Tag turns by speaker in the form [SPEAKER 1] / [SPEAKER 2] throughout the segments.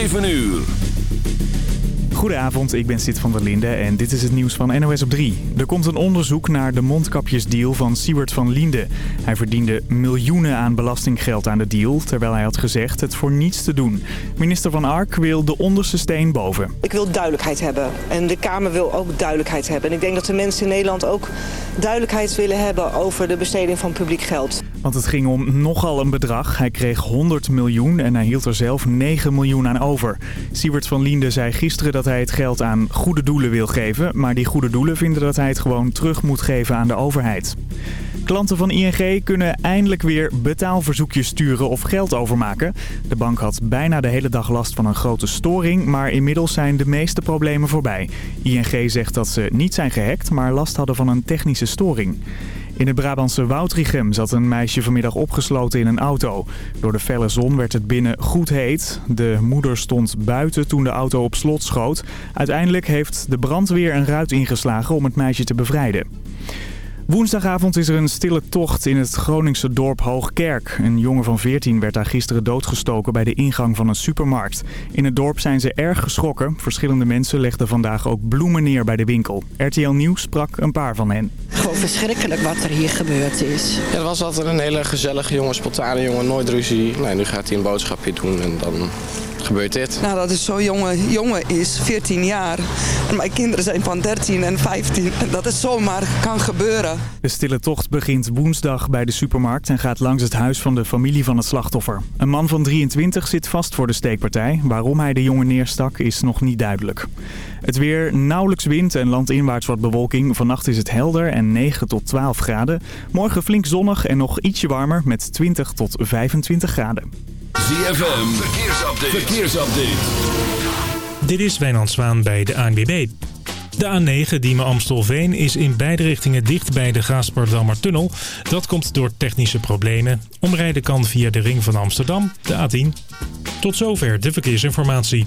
[SPEAKER 1] 7 uur.
[SPEAKER 2] Goedenavond, ik ben Sid van der Linde en dit is het nieuws van NOS op 3. Er komt een onderzoek naar de mondkapjesdeal van Siewert van Linde. Hij verdiende miljoenen aan belastinggeld aan de deal, terwijl hij had gezegd het voor niets te doen. Minister van Ark wil de onderste steen boven.
[SPEAKER 3] Ik wil duidelijkheid hebben en de Kamer wil ook duidelijkheid hebben. En ik denk dat de mensen in Nederland ook duidelijkheid willen hebben over de besteding van publiek geld.
[SPEAKER 2] Want het ging om nogal een bedrag. Hij kreeg 100 miljoen en hij hield er zelf 9 miljoen aan over. Siewert van Linde zei gisteren dat hij het geld aan goede doelen wil geven. Maar die goede doelen vinden dat hij het gewoon terug moet geven aan de overheid. Klanten van ING kunnen eindelijk weer betaalverzoekjes sturen of geld overmaken. De bank had bijna de hele dag last van een grote storing, maar inmiddels zijn de meeste problemen voorbij. ING zegt dat ze niet zijn gehackt, maar last hadden van een technische storing. In het Brabantse Woudrichem zat een meisje vanmiddag opgesloten in een auto. Door de felle zon werd het binnen goed heet. De moeder stond buiten toen de auto op slot schoot. Uiteindelijk heeft de brandweer een ruit ingeslagen om het meisje te bevrijden. Woensdagavond is er een stille tocht in het Groningse dorp Hoogkerk. Een jongen van 14 werd daar gisteren doodgestoken bij de ingang van een supermarkt. In het dorp zijn ze erg geschrokken. Verschillende mensen legden vandaag ook bloemen neer bij de winkel. RTL Nieuws sprak een paar van hen.
[SPEAKER 4] Gewoon verschrikkelijk wat er hier gebeurd is.
[SPEAKER 5] Ja, er was altijd een hele gezellige jongen, spontane jongen, nooit ruzie. Nee, nu gaat hij een boodschapje doen en dan gebeurt dit.
[SPEAKER 6] Nou, dat is zo'n jonge jongen is, 14 jaar. En mijn kinderen zijn van 13 en 15. En dat is zomaar kan gebeuren.
[SPEAKER 2] De stille tocht begint woensdag bij de supermarkt en gaat langs het huis van de familie van het slachtoffer. Een man van 23 zit vast voor de steekpartij. Waarom hij de jongen neerstak is nog niet duidelijk. Het weer, nauwelijks wind en landinwaarts wat bewolking. Vannacht is het helder en 9 tot 12 graden. Morgen flink zonnig en nog ietsje warmer met 20 tot 25 graden.
[SPEAKER 1] ZFM, verkeersupdate. verkeersupdate.
[SPEAKER 7] Dit is Wijnand Zwaan bij de ANWB. De A9 Diemen Amstelveen is in beide richtingen dicht bij de Gaasperdammer tunnel. Dat komt door technische problemen. Omrijden kan via de ring van Amsterdam, de A10. Tot zover de verkeersinformatie.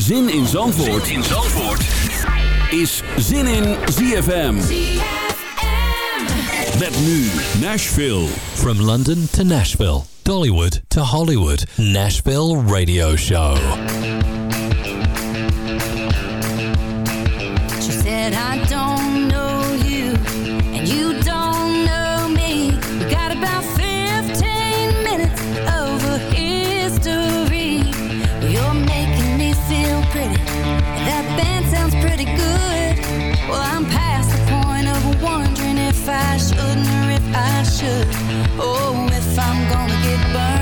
[SPEAKER 1] Zin in Zandvoort, in Zandvoort. is Zin in ZFM. Met nu Nashville.
[SPEAKER 8] From London to Nashville, Dollywood to Hollywood, Nashville Radio Show.
[SPEAKER 9] Pretty. That band sounds pretty good. Well, I'm past the point of wondering if I shouldn't or if I should. Oh, if I'm gonna get burned,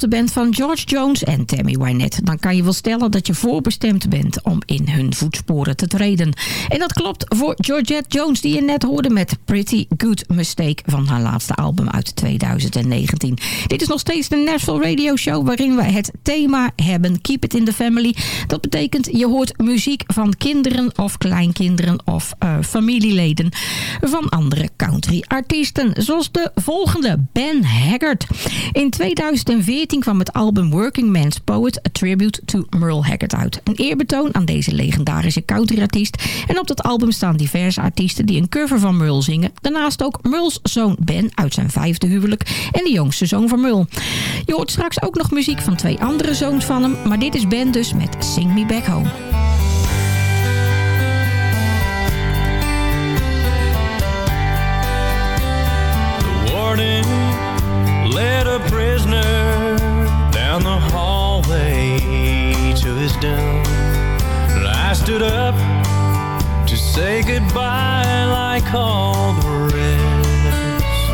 [SPEAKER 10] dochter bent van George Jones en Tammy Wynette... dan kan je wel stellen dat je voorbestemd bent om in hun voetsporen te treden. En dat klopt voor Georgette Jones die je net hoorde met Pretty Good Mistake... van haar laatste album uit 2019. Dit is nog steeds de Nashville Radio Show waarin we het thema hebben Keep It In The Family. Dat betekent je hoort muziek van kinderen of kleinkinderen of eh, familieleden van andere country artiesten. Zoals de volgende, Ben Haggard. In 2014 kwam het album Working Man's Poet, A Tribute to Merle Haggard uit. Een eerbetoon aan deze legendarische countryartiest. En op dat album staan diverse artiesten die een cover van Merle zingen. Daarnaast ook Merle's zoon Ben uit zijn vijfde huwelijk en de jongste zoon van Merle. Je hoort straks ook nog muziek van twee andere zoons van hem, maar dit is Ben dus met Sing Me Back Home.
[SPEAKER 11] To his doom. And I stood up to say goodbye like all the rest.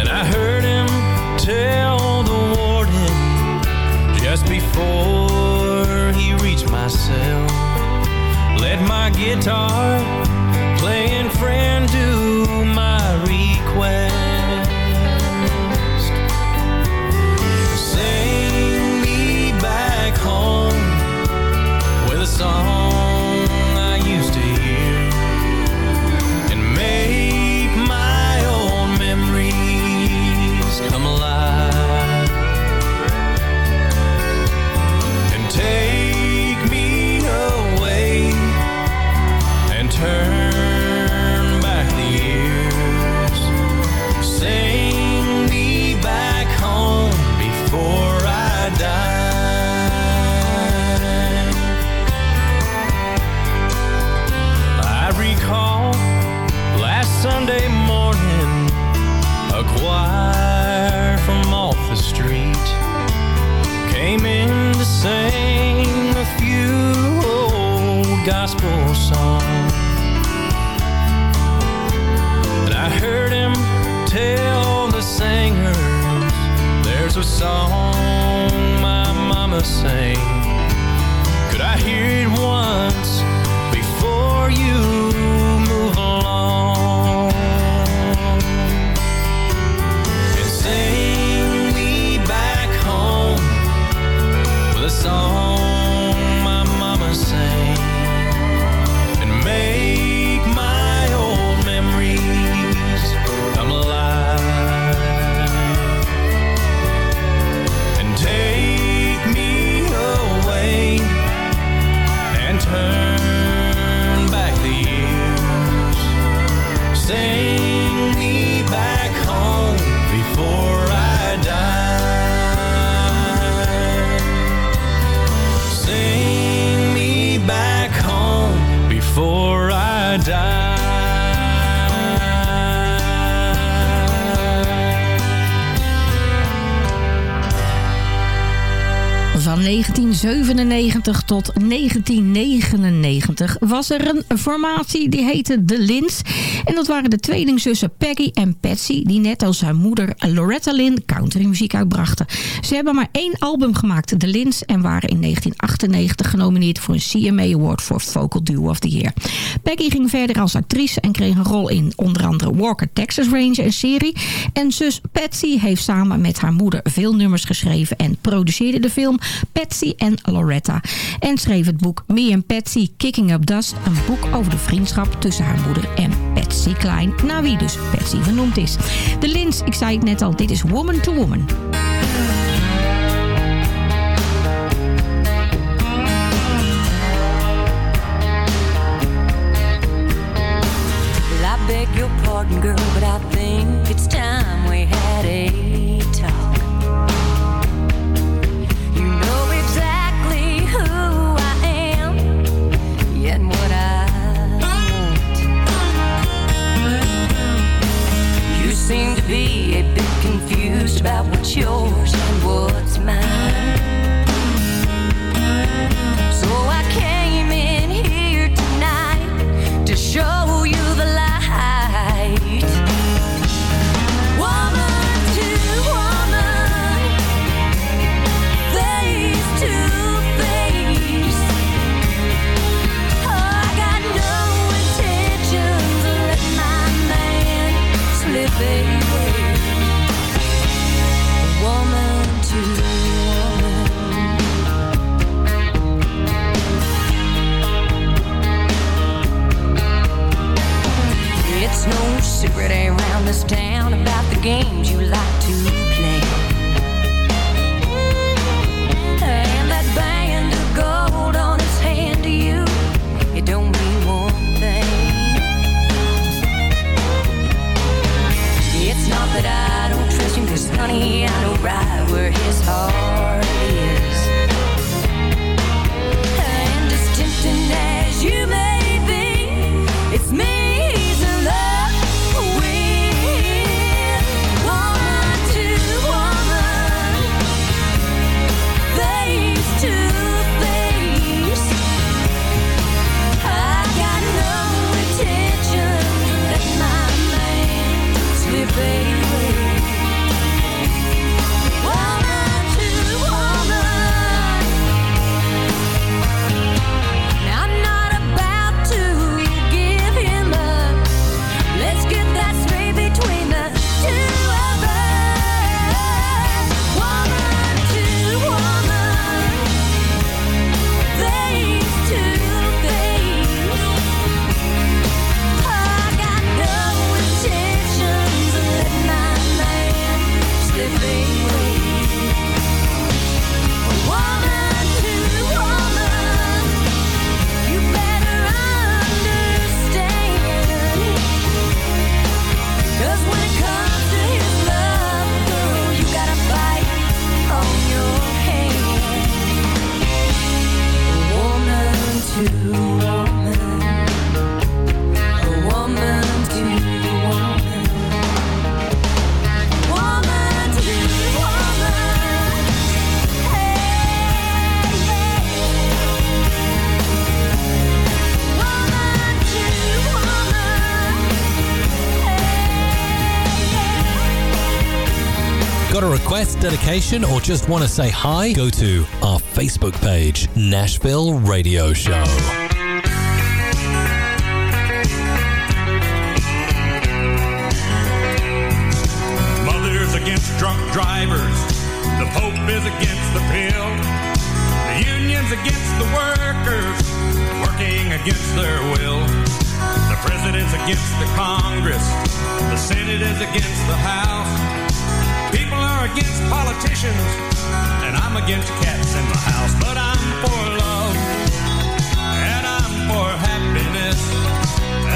[SPEAKER 11] And I heard him tell the warden just before he reached my cell. Let my guitar playing friend do sang.
[SPEAKER 10] Tot 1999 was er een formatie die heette De Lins. En dat waren de tweelingzussen Peggy en Patsy... die net als haar moeder Loretta Lynn countrymuziek uitbrachten. Ze hebben maar één album gemaakt, De Lins... en waren in 1998 genomineerd voor een CMA Award voor Vocal Duo of the Year. Peggy ging verder als actrice en kreeg een rol in onder andere Walker Texas Ranger, een serie. En zus Patsy heeft samen met haar moeder veel nummers geschreven... en produceerde de film Patsy en Loretta. En schreef het boek Me and Patsy Kicking Up Dust. Een boek over de vriendschap tussen haar moeder en Patsy Klein. Naar wie dus Patsy genoemd is. De Lins, ik zei het net al, dit is Woman to Woman.
[SPEAKER 12] Girl, but I think it's
[SPEAKER 8] request, or just want to say hi? Go to our Facebook page, Nashville Radio Show.
[SPEAKER 13] Mothers against drunk drivers. The Pope is against the pill. The unions against the workers, working against their will. The president's against the Congress. The Senate is against the House. Against politicians, and I'm against cats in the house. But I'm for love, and I'm for happiness,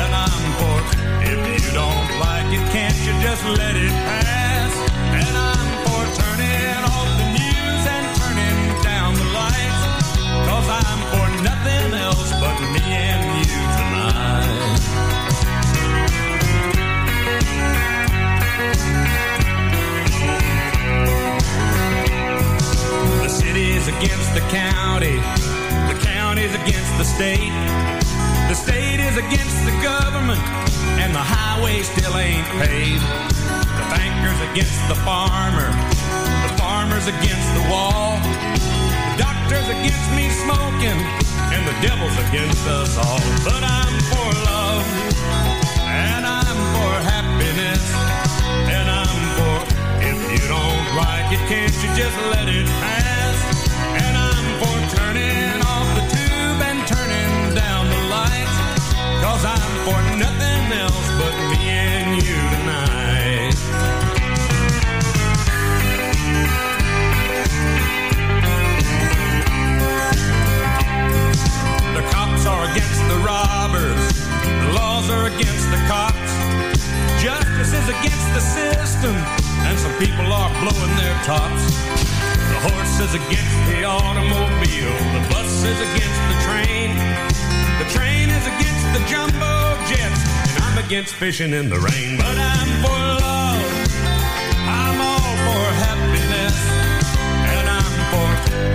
[SPEAKER 13] and I'm for if you don't like it, can't you just let it pass? State. The state is against the government. And the highway still ain't paved. The banker's against the farmer. The farmer's against the wall. The doctor's against me smoking. And the devil's against us all. But I'm for love. And I'm for happiness. And I'm for if you don't like it, can't you just let it pass? Robbers. The laws are against the cops. Justice is against the system. And some people are blowing their tops. The horse is against the automobile. The bus is against the train. The train is against the jumbo jets. And I'm against fishing in the rain. But I'm for love. I'm all for happiness. And I'm for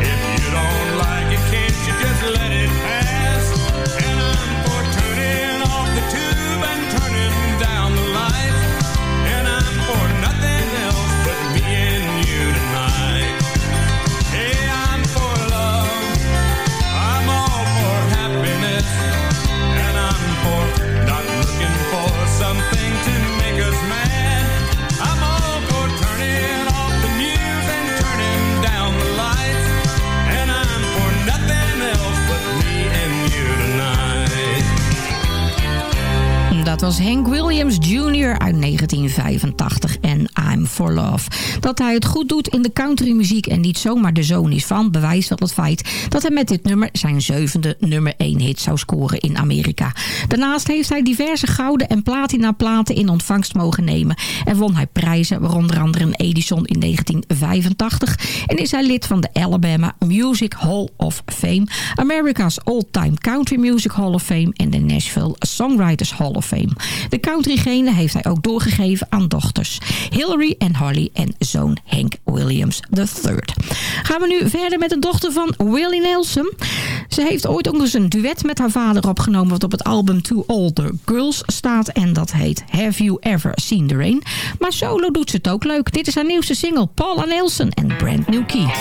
[SPEAKER 13] if you don't like it, can't you just let it pass?
[SPEAKER 10] Was Hank Williams Jr. uit 1985 en For Love. Dat hij het goed doet in de countrymuziek en niet zomaar de zoon is van... bewijst wel het feit dat hij met dit nummer zijn zevende nummer 1 hit zou scoren in Amerika. Daarnaast heeft hij diverse gouden en platina platen in ontvangst mogen nemen... en won hij prijzen, waaronder andere een Edison in 1985... en is hij lid van de Alabama Music Hall of Fame... America's All-Time Country Music Hall of Fame... en de Nashville Songwriters Hall of Fame. De countrygene heeft hij ook doorgegeven aan dochters Hillary en Holly en zoon Hank Williams III. Gaan we nu verder met de dochter van Willie Nelson. Ze heeft ooit ook eens een duet met haar vader opgenomen... wat op het album To Older Girls staat. En dat heet Have You Ever Seen the Rain? Maar solo doet ze het ook leuk. Dit is haar nieuwste single Paula Nelson en Brand New Key.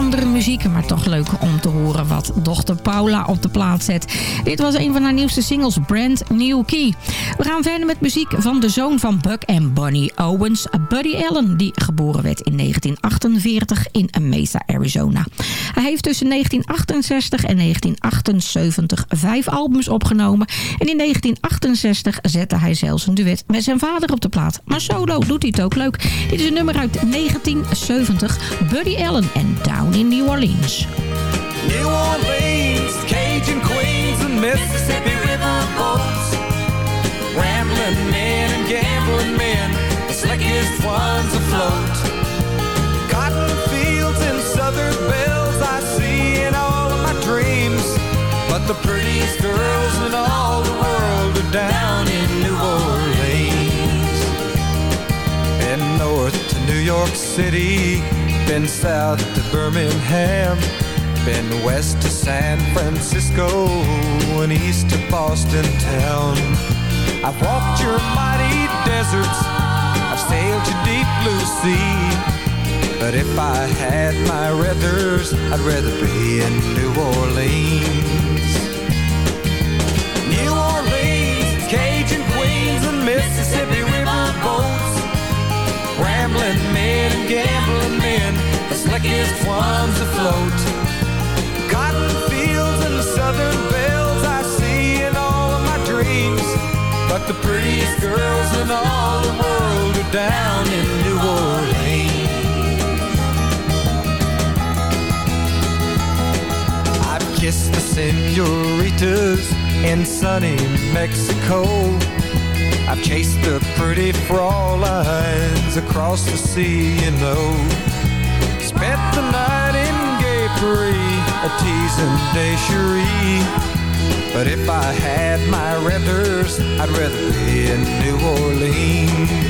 [SPEAKER 10] Andere muziek. Maar toch leuk om te horen wat dochter Paula op de plaat zet. Dit was een van haar nieuwste singles, Brand New Key. We gaan verder met muziek van de zoon van Buck en Bonnie Owens, Buddy Allen. Die geboren werd in 1948 in Mesa, Arizona. Hij heeft tussen 1968 en 1978 vijf albums opgenomen. En in 1968 zette hij zelfs een duet met zijn vader op de plaat. Maar solo doet hij het ook leuk. Dit is een nummer uit 1970. Buddy Allen en Down in New Orleans.
[SPEAKER 11] New Orleans, Cajun Queens and Mississippi River boats. Rambling men and gambling men, the slickest ones afloat. The prettiest girls in all the world are down in New Orleans. Been north to New York City, been south to Birmingham. Been west to San Francisco and east to Boston town. I've walked your mighty deserts, I've sailed your deep blue sea. But if I had my ruthers, I'd rather be in New Orleans. Mississippi River boats. Rambling men and gambling men, the slickest ones afloat. Cotton fields and southern bells I see in all of my dreams. But the prettiest girls in all the world are down in New Orleans. I've kissed the senoritas in sunny Mexico. I've chased the pretty Fraulines across the sea, you know. Spent the night in Gay Paris, a teasing day cherie. But if I had my renters, I'd rather be in New Orleans.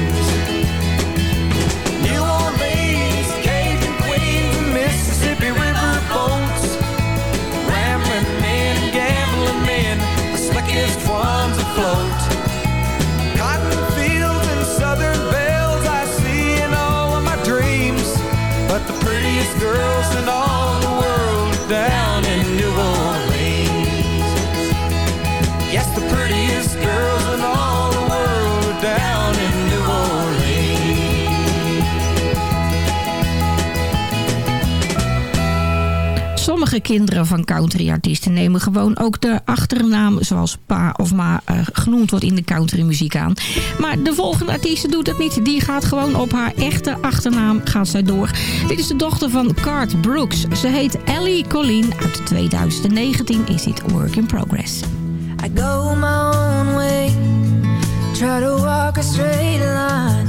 [SPEAKER 10] Sommige kinderen van countryartiesten nemen gewoon ook de achternaam zoals pa of ma eh, genoemd wordt in de countrymuziek aan. Maar de volgende artiest doet dat niet. Die gaat gewoon op haar echte achternaam gaat zij door. Dit is de dochter van Cart Brooks. Ze heet Ellie Colleen. Uit 2019 is dit Work in Progress.
[SPEAKER 12] I go my own way, try to walk a straight line.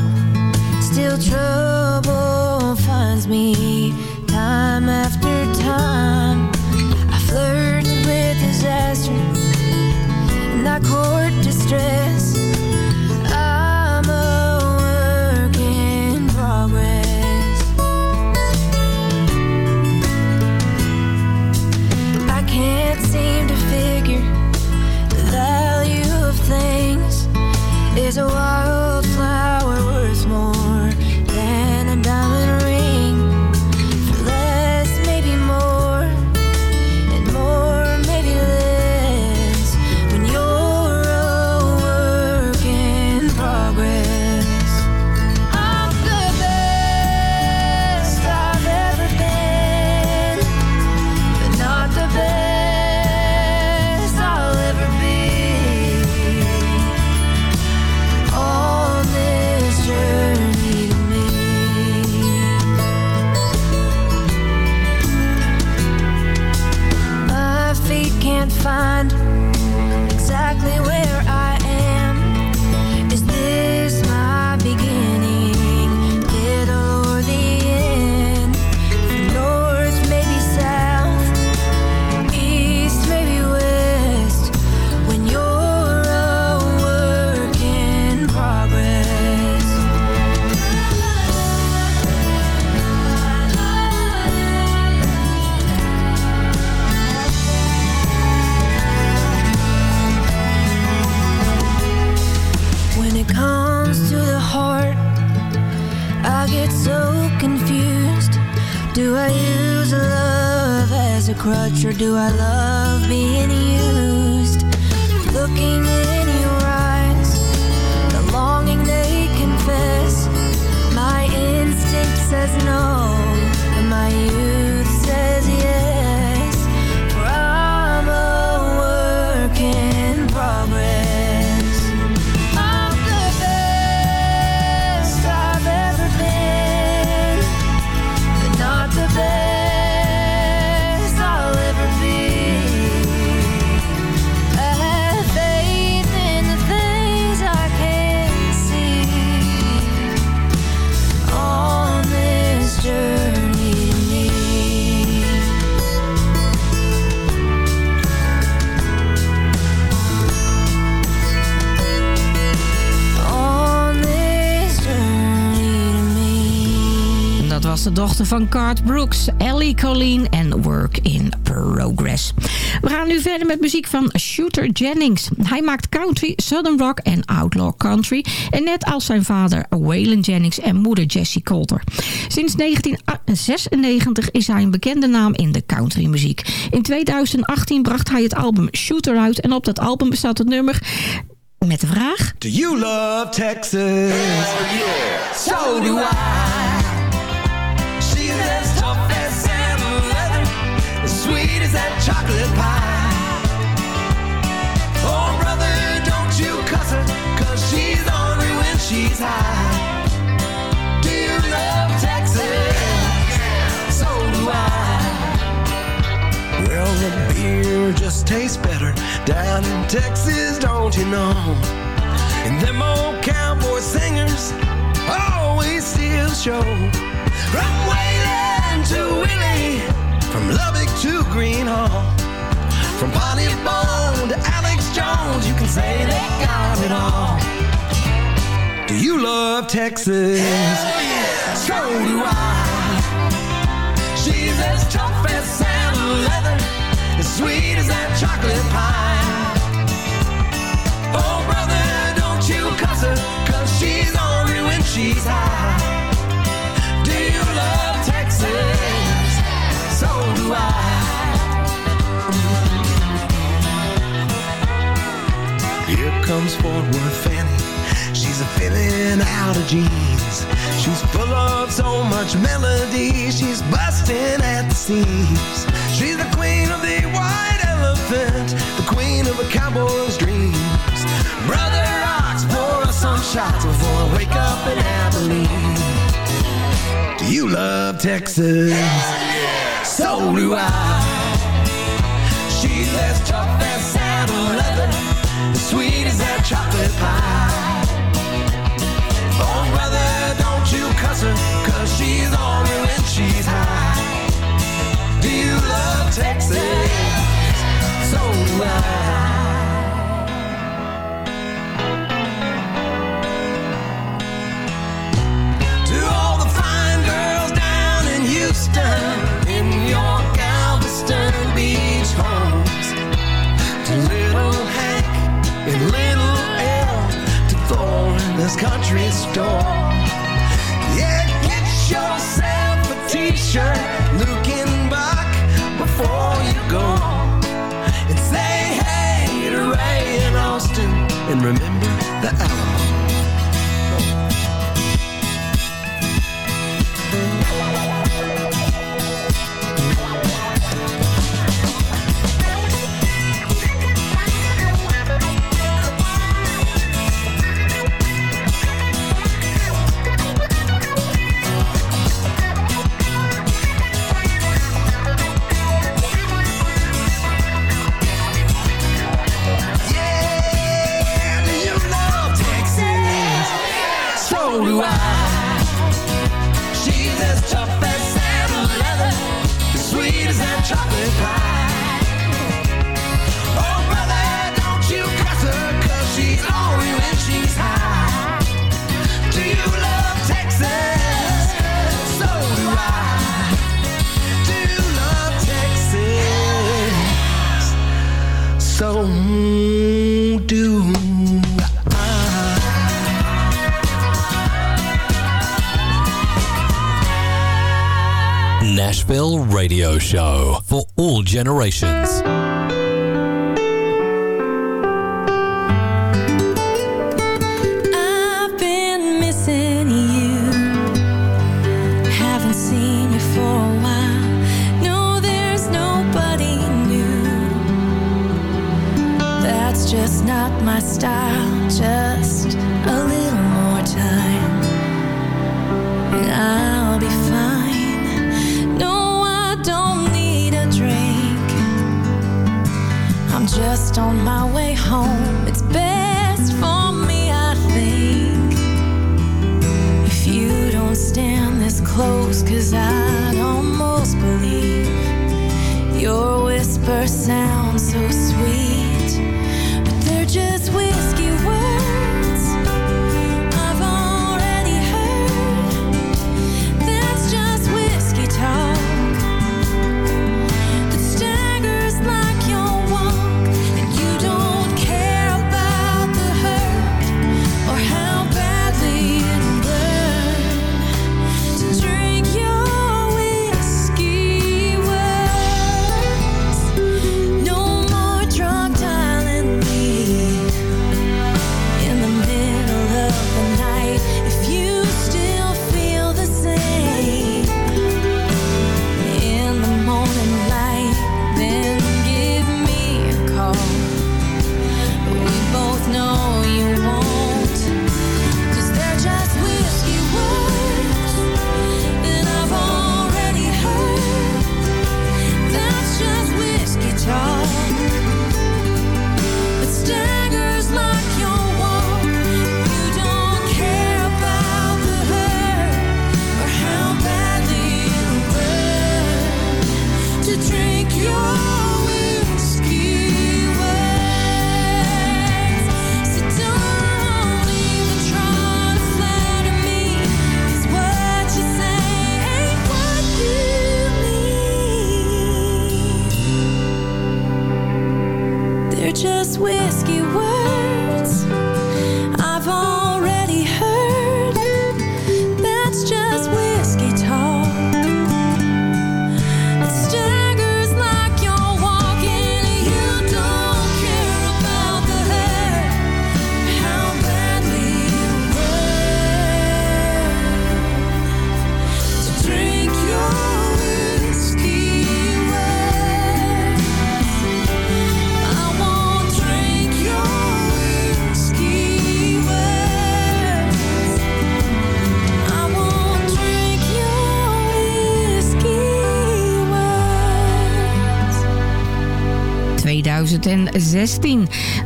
[SPEAKER 12] Still trouble finds me time after time. Court distress.
[SPEAKER 10] Van Cart Brooks, Ellie Colleen en Work in Progress. We gaan nu verder met muziek van Shooter Jennings. Hij maakt country, southern rock en outlaw country. En net als zijn vader Waylon Jennings en moeder Jessie Coulter. Sinds 1996 is hij een bekende naam in de countrymuziek. In 2018 bracht hij het album Shooter uit. En op dat album bestaat het nummer met de vraag...
[SPEAKER 14] Do you love Texas? So do I. that chocolate pie. Oh, brother, don't you cuss her, cause she's when she's high. Do you love Texas? So do I. Well, the beer just tastes better down in Texas, don't you know? And them old cowboy singers always steal show. From Waylon to Willie, from Lubbock to Gruene Hall, from Bonnie Bone to Alex Jones, you can say they got it all. Do you love Texas? Hell yeah! So do I. She's as tough as salmon leather, as sweet as that chocolate pie. Oh, brother, don't you cuss her, cause she's ornery when she's high. Comes Fort Worth Fanny. She's a filling out of jeans. She's full of so much melody. She's busting at the seams. She's the queen of the white elephant, the queen of a cowboy's dreams. Brother Rocks, pour us some shots before I wake up in Abilene. Do you love Texas? So do I. She's as chocolate pie. Oh, brother, don't you cuss her, cause she's on me when she's high. Do you love Texas? So do I. Thor country store. Yeah, get yourself a t-shirt, looking back before you go. And say hey to Ray and Austin, and remember
[SPEAKER 8] Radio Show for all generations.
[SPEAKER 12] I've been missing you. Haven't seen you for a while. No, there's nobody new. That's just not my style.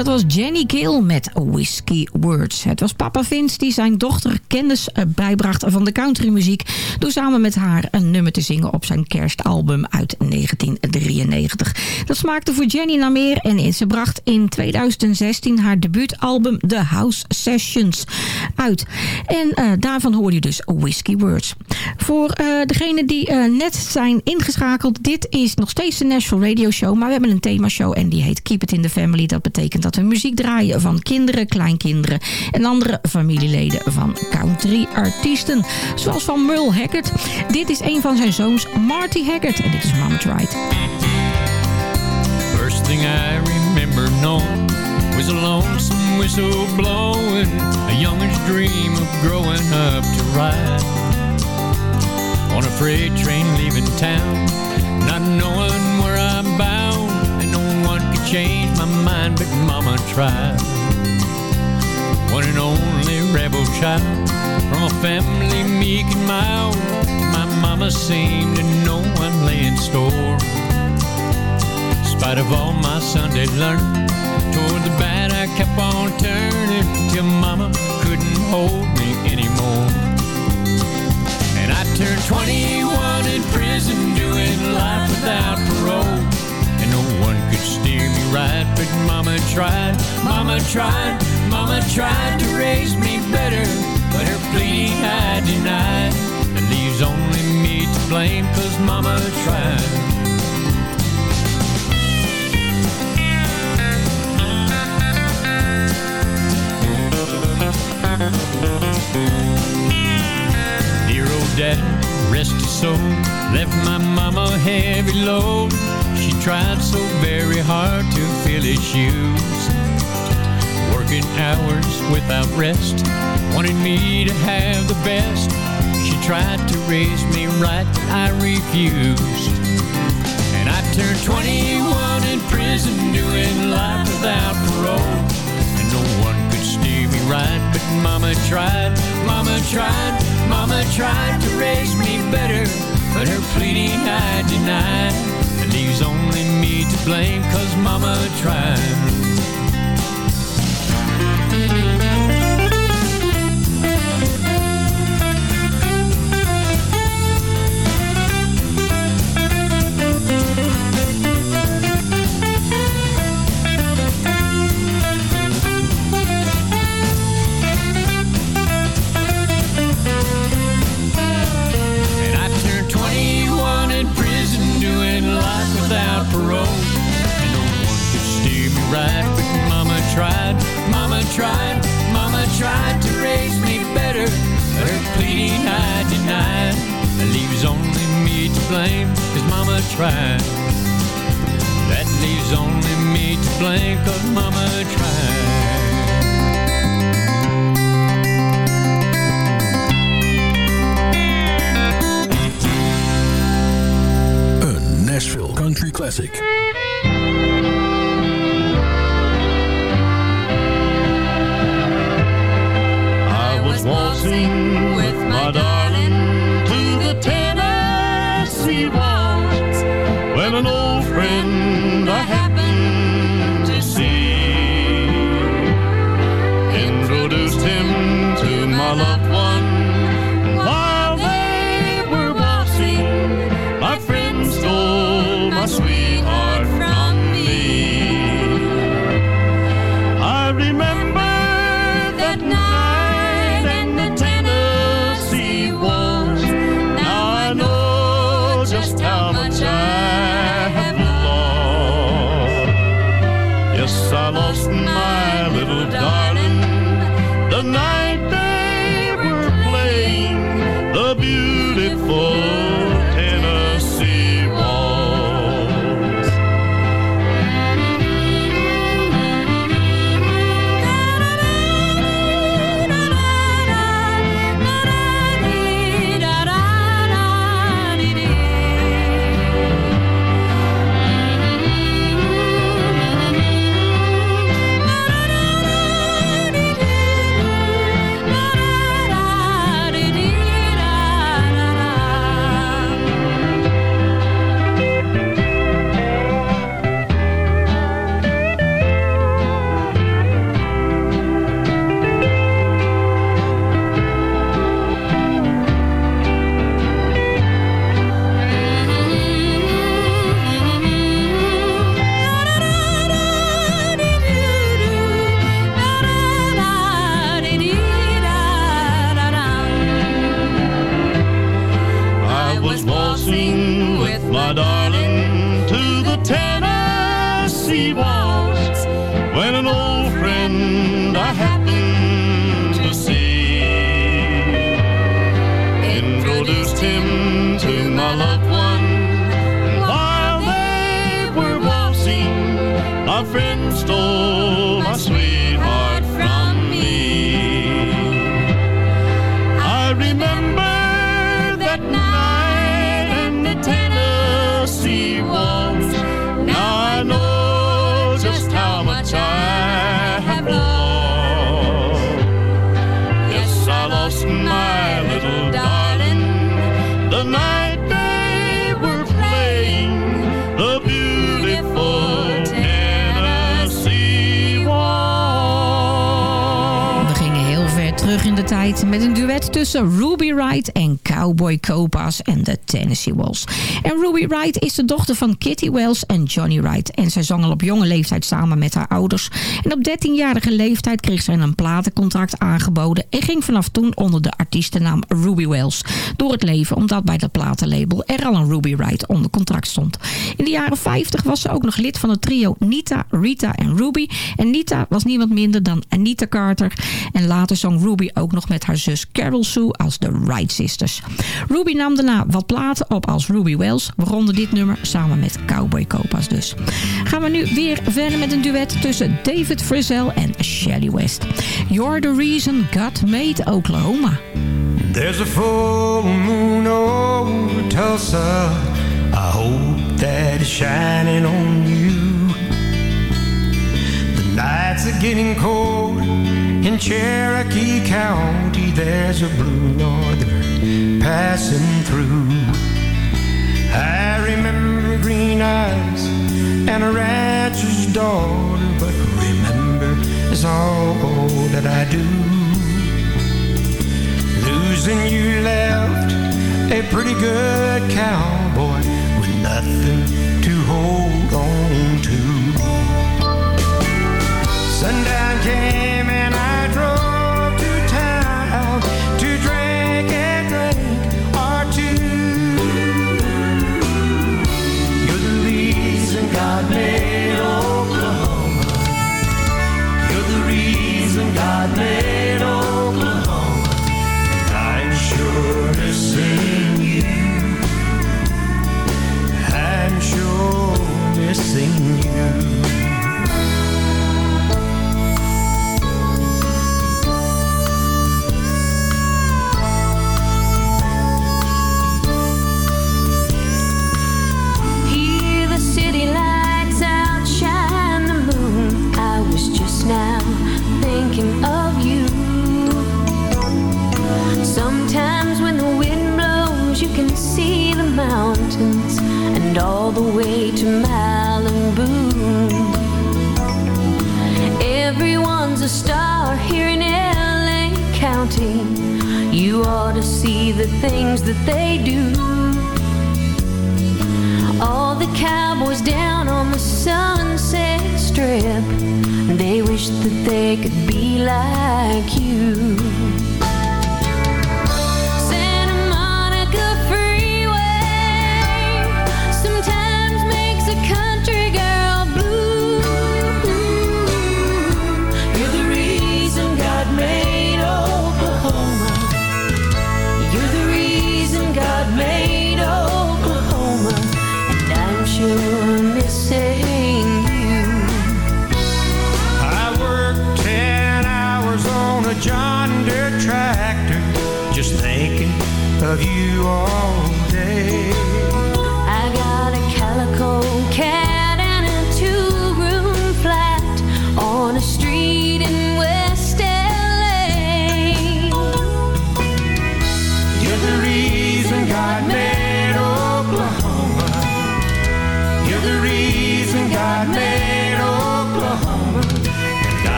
[SPEAKER 10] Dat was Jenny Gill met Whiskey Words. Het was papa Vince die zijn dochter kennis eh, bijbracht van de countrymuziek... door samen met haar een nummer te zingen op zijn kerstalbum uit 1993. Dat smaakte voor Jenny naar meer en ze bracht in 2016 haar debuutalbum The House Sessions uit. En eh, daarvan hoor je dus Whiskey Words. Voor eh degenen die eh, net zijn ingeschakeld, dit is nog steeds de Nashville Radio Show, maar we hebben een themashow en die heet Keep It In The Family. Dat betekent dat we muziek draaien van kinderen, kleinkinderen en andere familieleden van country artiesten. Zoals van Merle Haggard. Dit is een van zijn zoons, Marty Haggard. En dit is.
[SPEAKER 15] First thing I remember knowing was a lonesome whistle blowing, a dream of growing up to ride on a freight train leaving town, not knowing where I'm bound, and no one could change my mind, but Mama tried. One and only rebel child from a family meek and mild, my mama seemed to know I'm laying store spite of all my Sunday learning. Toward the bad I kept on turning till mama couldn't hold me anymore. And I turned 21 in prison doing life without parole. One could steer me right, but mama tried, mama tried, mama tried to raise me better. But her pleading I denied. It leaves only me to blame cause mama tried. Dear old daddy, rest his
[SPEAKER 16] soul. Left my mama heavy load. She tried so very hard to fill his shoes. Working hours without rest. Wanted me to have the best. She tried to raise me right, I refused. And I turned 21 in prison doing life without parole. And no one could steer me right, but mama tried, mama tried, mama tried to raise me better. But her pleading I denied. It leaves only me to blame, cause mama tried.
[SPEAKER 10] Tijd met een duet tussen Ruby Wright en Cowboy Copas en de Tennessee Walls. En Ruby Wright is de dochter van Kitty Wells en Johnny Wright. En zij zong al op jonge leeftijd samen met haar ouders. En op 13-jarige leeftijd kreeg zij een platencontract aangeboden... en ging vanaf toen onder de artiestennaam Ruby Wells door het leven... omdat bij dat platenlabel er al een Ruby Wright onder contract stond. In de jaren 50 was ze ook nog lid van het trio Nita, Rita en Ruby. En Nita was niemand minder dan Anita Carter. En later zong Ruby Ruby ook nog met haar zus Carol Als de Wright Sisters. Ruby nam daarna wat platen op als Ruby Wells, waaronder dit nummer samen met Cowboy Copas dus. Gaan we nu weer verder met een duet tussen David Frizzell en Shelly West. You're the reason God made Oklahoma.
[SPEAKER 11] There's a full moon over Tulsa. I hope that shining on you. The nights are getting cold in Cherokee County. There's a blue norther passing through. I remember green eyes and a rancher's daughter, but remember is all that I do. Losing you left a pretty good cowboy with nothing to hold on to. Sundown came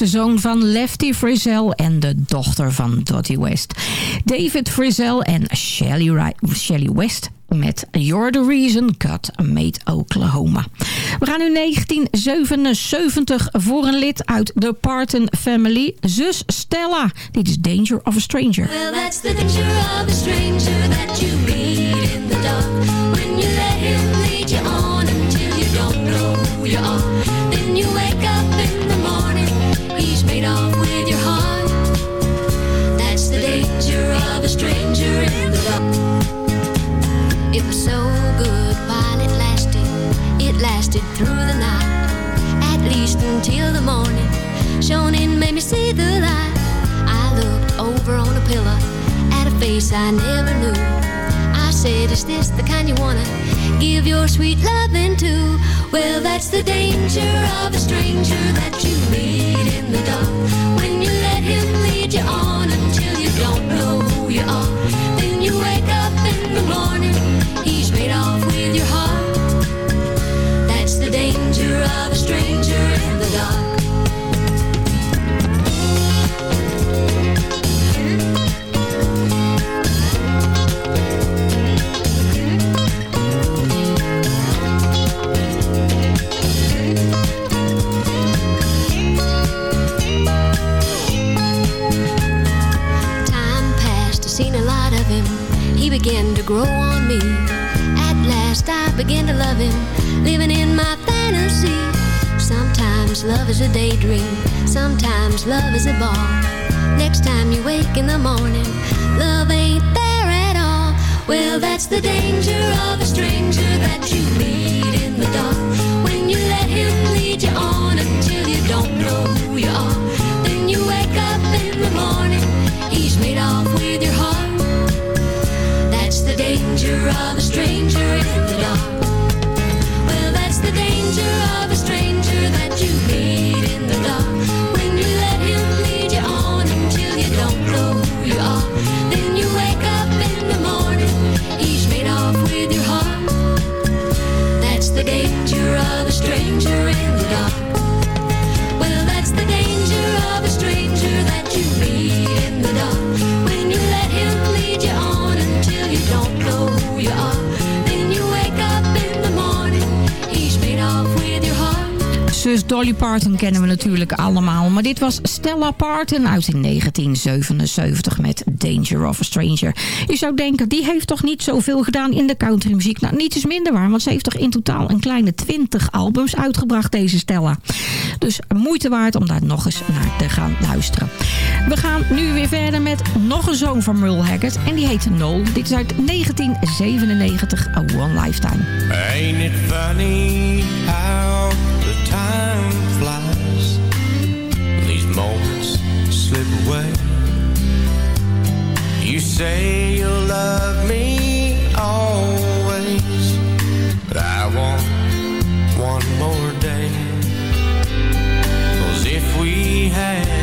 [SPEAKER 10] Jongste zoon van Lefty Frizzell en de dochter van Dottie West. David Frizzell en Shelly, Shelly West met You're the Reason God Made Oklahoma. We gaan nu 1977 voor een lid uit de Parton Family. Zus Stella. Dit is Danger of a Stranger.
[SPEAKER 17] Well, that's the danger of a stranger that you meet in the dark. When you let him lead you on until you don't know who you are. Then you wake up with your heart. That's the danger of a stranger in the dark. It was so good while it lasted. It lasted through the night, at least until the morning. Made me see the light. I looked over on a at a face I never knew. Said, Is this the kind you wanna give your sweet loving to? Well, that's the danger of a stranger that you meet in the dark. When you let him lead you on until you don't know who you are. Then you wake up in the morning, he's made off with your heart. That's the danger of a stranger in the dark. Grow on me. At last I begin to love him, living in my fantasy. Sometimes love is a daydream, sometimes love is a ball. Next time you wake in the morning, love ain't there at all. Well, that's the danger of a stranger that you meet in the dark. When you let him lead you on until you don't know who you are. Then you wake up in the morning, he's made off with your heart. The danger of a stranger in the dark. Well, that's the danger of a stranger that you meet in the dark. When you let him lead you on until you don't know who you are. Then you wake up in the morning, he's made off with your heart. That's the danger of a stranger in the dark. Well, that's the danger of a stranger that you meet in the dark. Don't know who you are.
[SPEAKER 10] Zus Dolly Parton kennen we natuurlijk allemaal. Maar dit was Stella Parton uit 1977 met Danger of a Stranger. Je zou denken, die heeft toch niet zoveel gedaan in de countrymuziek. Nou, niet is minder waar, want ze heeft toch in totaal een kleine 20 albums uitgebracht, deze Stella. Dus moeite waard om daar nog eens naar te gaan luisteren. We gaan nu weer verder met nog een zoon van Merle Haggard. En die heet Noel. Dit is uit 1997, A One Lifetime.
[SPEAKER 11] Ain't it funny how say you'll love me always, but I want one more day. Cause if we had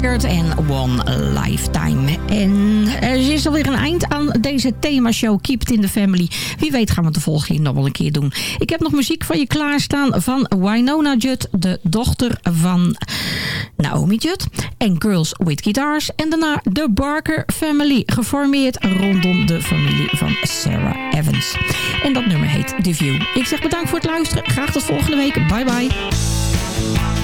[SPEAKER 10] Haggard en One Lifetime. En er is alweer een eind aan deze themashow Keep It In The Family. Wie weet gaan we het de volgende nog wel een keer doen. Ik heb nog muziek van je klaarstaan van Winona Judd, de dochter van Naomi Judd. En Girls With Guitars. En daarna de Barker Family, geformeerd rondom de familie van Sarah Evans. En dat nummer heet The View. Ik zeg bedankt voor het luisteren. Graag tot volgende week. Bye bye.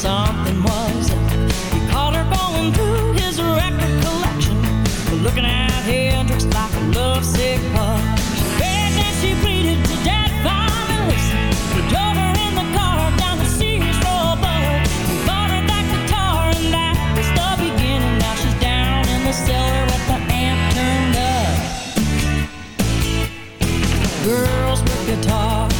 [SPEAKER 12] something was. He caught her going through his record collection, looking at Hendrix like a lovesick pup. She begged and she pleaded to He drove her in the car down the. He bought her guitar and that was the beginning. Now she's down in the cellar with the amp turned up. Girls with guitars.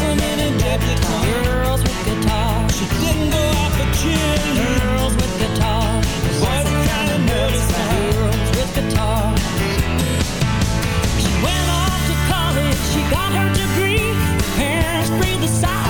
[SPEAKER 12] in a debutante. Girls with guitar. She didn't go out for gin. Girls with guitar. Wasn't kind of nervous. Girls with guitar. She went off to college. She got her degree. Her parents breathed a sigh.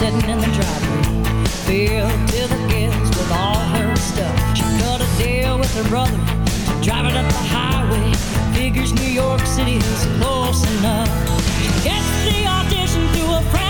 [SPEAKER 12] sitting in the driveway, filled to the gills with all her stuff. She cut a deal with her brother to drive it up the highway. Figures New York City is close enough. She gets the audition through a friend.